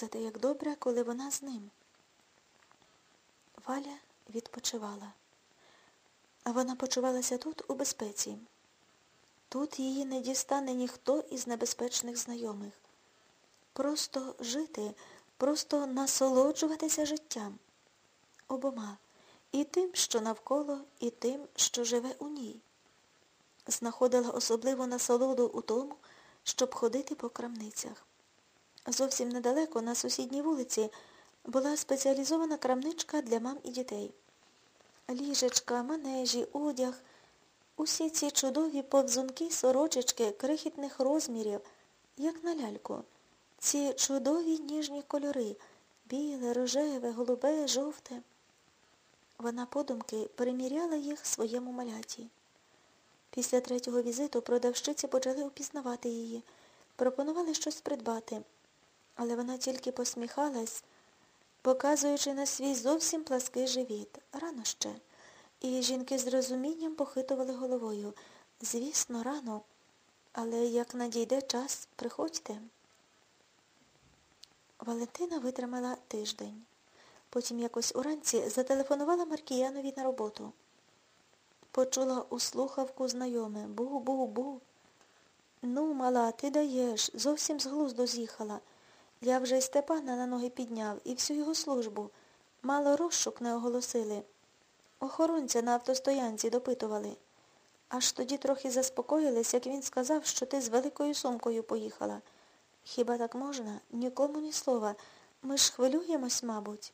Зате як добре, коли вона з ним. Валя відпочивала. А вона почувалася тут у безпеці. Тут її не дістане ніхто із небезпечних знайомих. Просто жити, просто насолоджуватися життям. Обома. І тим, що навколо, і тим, що живе у ній. Знаходила особливу насолоду у тому, щоб ходити по крамницях. Зовсім недалеко, на сусідній вулиці, була спеціалізована крамничка для мам і дітей. Ліжечка, манежі, одяг, усі ці чудові повзунки, сорочечки, крихітних розмірів, як на ляльку. Ці чудові ніжні кольори біле, рожеве, голубе, жовте. Вона подумки переміряла їх своєму маляті. Після третього візиту продавщиці почали упізнавати її, пропонували щось придбати. Але вона тільки посміхалась, показуючи на свій зовсім плаский живіт. Рано ще. І жінки з розумінням похитували головою. Звісно, рано. Але як надійде час, приходьте. Валентина витримала тиждень. Потім якось уранці зателефонувала Маркіянові на роботу. Почула у слухавку знайоме Бу-бу-бу. Ну, мала, ти даєш, зовсім з глузду з'їхала. Я вже й Степана на ноги підняв і всю його службу. Мало розшук не оголосили. Охоронця на автостоянці допитували. Аж тоді трохи заспокоїлись, як він сказав, що ти з великою сумкою поїхала. Хіба так можна? Нікому ні слова. Ми ж хвилюємось, мабуть.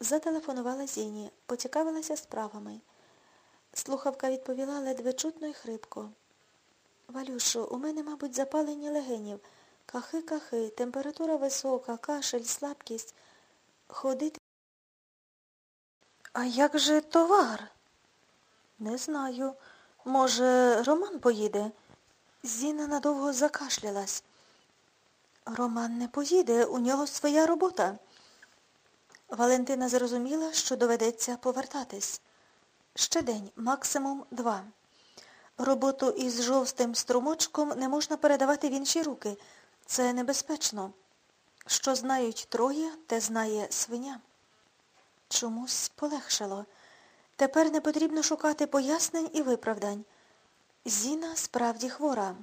Зателефонувала Зіні, поцікавилася справами. Слухавка відповіла ледве чутно й хрипко. Валюшу, у мене, мабуть, запалення легенів. Кахи-кахи, температура висока, кашель, слабкість. Ходити. А як же товар? Не знаю. Може, Роман поїде? Зіна надовго закашлялась. Роман не поїде, у нього своя робота. Валентина зрозуміла, що доведеться повертатись. Ще день, максимум два. Роботу із жовстим струмочком не можна передавати в інші руки. Це небезпечно. Що знають троє, те знає свиня. Чомусь полегшало. Тепер не потрібно шукати пояснень і виправдань. Зіна справді хвора.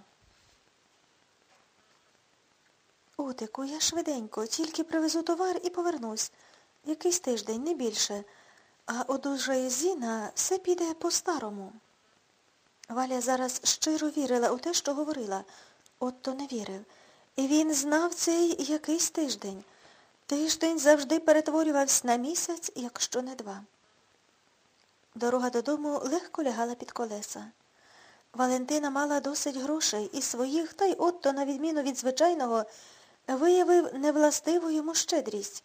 Отику, я швиденько, тільки привезу товар і повернусь. Якийсь тиждень, не більше. А одужає Зіна, все піде по-старому. Валя зараз щиро вірила у те, що говорила. Отто не вірив. І він знав цей якийсь тиждень. Тиждень завжди перетворювався на місяць, якщо не два. Дорога додому легко лягала під колеса. Валентина мала досить грошей і своїх, та й отто, на відміну від звичайного, виявив невластиву йому щедрість.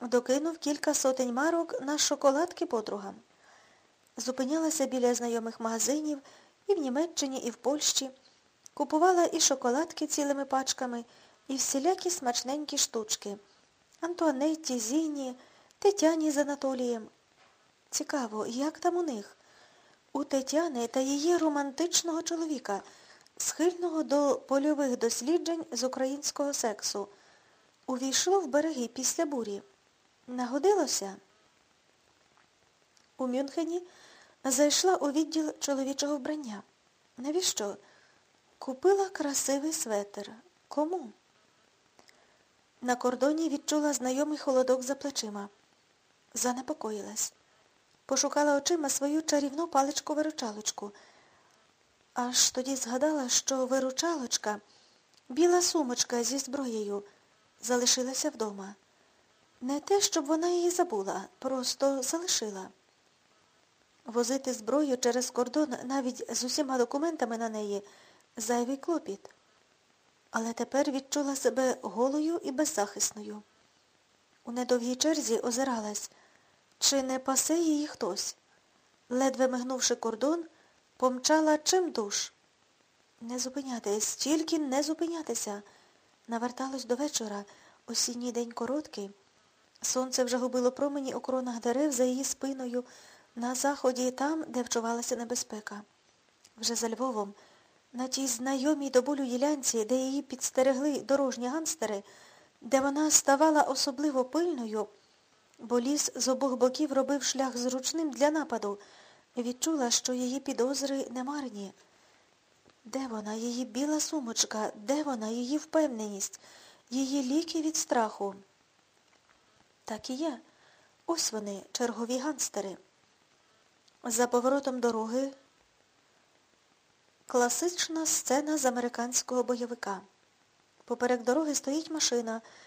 Докинув кілька сотень марок на шоколадки подругам. Зупинялася біля знайомих магазинів і в Німеччині, і в Польщі. Купувала і шоколадки цілими пачками, і всілякі смачненькі штучки. Антуанетті, Зіні, Тетяні з Анатолієм. Цікаво, як там у них? У Тетяни та її романтичного чоловіка, схильного до польових досліджень з українського сексу, увійшло в береги після бурі. Нагодилося? У Мюнхені зайшла у відділ чоловічого вбрання. Навіщо? Купила красивий светр. Кому? На кордоні відчула знайомий холодок за плечима. Занепокоїлась. Пошукала очима свою чарівну паличку-виручалочку. Аж тоді згадала, що виручалочка, біла сумочка зі зброєю, залишилася вдома. Не те, щоб вона її забула, просто залишила. Возити зброю через кордон навіть з усіма документами на неї зайвий клопіт. Але тепер відчула себе голою і беззахисною. У недовгій черзі озиралась, чи не пасе її хтось. Ледве мигнувши кордон, помчала чим душ. Не зупинятись, тільки не зупинятися. Наверталось до вечора, осінній день короткий. Сонце вже губило промені у кронах дерев за її спиною, на заході там, де вчувалася небезпека. Вже за Львовом, на тій знайомій до болю ділянці, де її підстерегли дорожні ганстери, де вона ставала особливо пильною, бо ліс з обох боків робив шлях зручним для нападу, відчула, що її підозри немарні. Де вона, її біла сумочка, де вона, її впевненість, її ліки від страху? Так і є. Ось вони, чергові ганстери. За поворотом дороги класична сцена з американського бойовика. Поперек дороги стоїть машина,